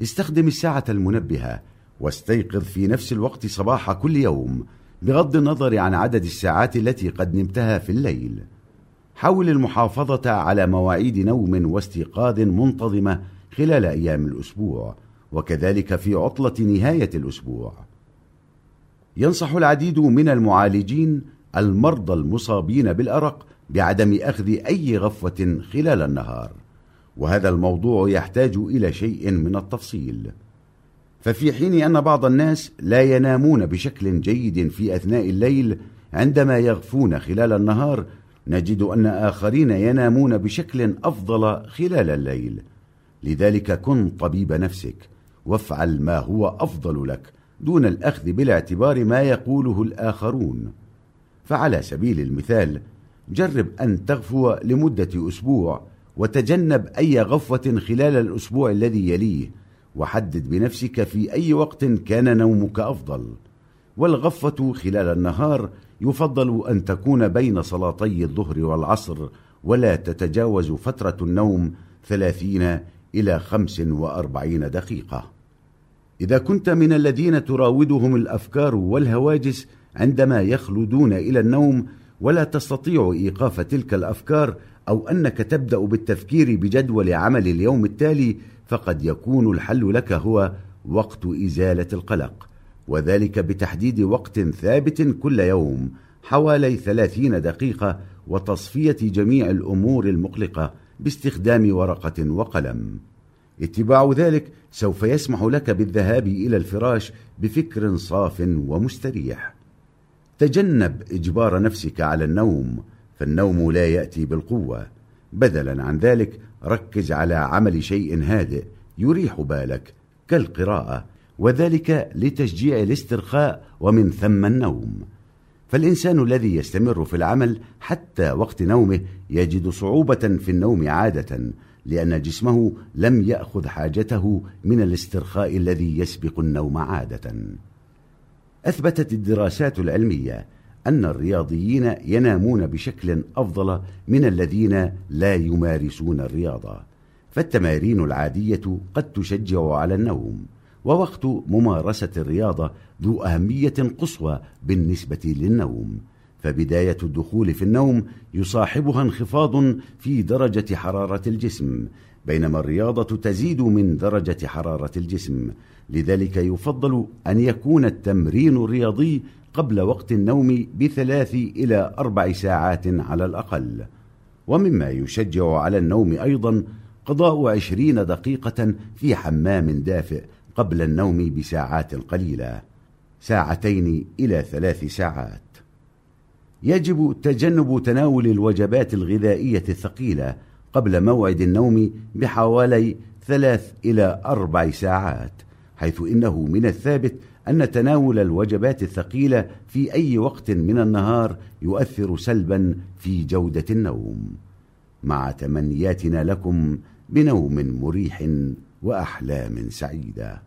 استخدم الساعة المنبهة واستيقظ في نفس الوقت صباح كل يوم بغض النظر عن عدد الساعات التي قد نمتها في الليل. حاول المحافظة على مواعيد نوم واستيقاظ منتظمة خلال أيام الأسبوع وكذلك في عطلة نهاية الأسبوع. ينصح العديد من المعالجين المرضى المصابين بالأرق بعدم أخذ أي غفوة خلال النهار. وهذا الموضوع يحتاج إلى شيء من التفصيل. ففي حين أن بعض الناس لا ينامون بشكل جيد في أثناء الليل عندما يغفون خلال النهار نجد أن آخرين ينامون بشكل أفضل خلال الليل. لذلك كن طبيب نفسك وافعل ما هو أفضل لك دون الأخذ بالاعتبار ما يقوله الآخرون. فعلى سبيل المثال جرب أن تغفو لمدة أسبوع وتجنب أي غفوة خلال الأسبوع الذي يليه. وحدد بنفسك في أي وقت كان نومك أفضل. والغفة خلال النهار يفضل أن تكون بين صلاتي الظهر والعصر ولا تتجاوز فترة النوم ثلاثين إلى خمس وأربعين دقيقة. إذا كنت من الذين تراودهم الأفكار والهواجس عندما يخلدون إلى النوم ولا تستطيع إيقاف تلك الأفكار أو أنك تبدأ بالتفكير بجدول عمل اليوم التالي فقد يكون الحل لك هو وقت إزالة القلق وذلك بتحديد وقت ثابت كل يوم حوالي ثلاثين دقيقة وتصفية جميع الأمور المقلقة باستخدام ورقة وقلم. اتباع ذلك سوف يسمح لك بالذهاب إلى الفراش بفكر صاف ومستريح. تجنب إجبار نفسك على النوم فالنوم لا يأتي بالقوة. بدلا عن ذلك ركز على عمل شيء هادئ يريح بالك كالقراءة وذلك لتشجيع الاسترخاء ومن ثم النوم. فالإنسان الذي يستمر في العمل حتى وقت نومه يجد صعوبة في النوم عادة لأن جسمه لم يأخذ حاجته من الاسترخاء الذي يسبق النوم عادة. أثبتت الدراسات العلمية أن الرياضيين ينامون بشكل أفضل من الذين لا يمارسون الرياضة فالتمارين العادية قد تشجع على النوم ووقت ممارسة الرياضة ذو أهمية قصوى بالنسبة للنوم فبداية الدخول في النوم يصاحبها انخفاض في درجة حرارة الجسم بينما الرياضة تزيد من درجة حرارة الجسم لذلك يفضل أن يكون التمرين الرياضي قبل وقت النوم بثلاث إلى أربع ساعات على الأقل. ومما يشجع على النوم أيضا قضاء عشرين دقيقة في حمام دافئ قبل النوم بساعات قليلة. ساعتين إلى ثلاث ساعات. يجب تجنب تناول الوجبات الغذائية الثقيلة قبل موعد النوم بحوالي ثلاث إلى أربع ساعات حيث إنه من الثابت أن تناول الوجبات الثقيلة في أي وقت من النهار يؤثر سلبا في جودة النوم. مع تمنياتنا لكم بنوم مريح وأحلام سعيدة.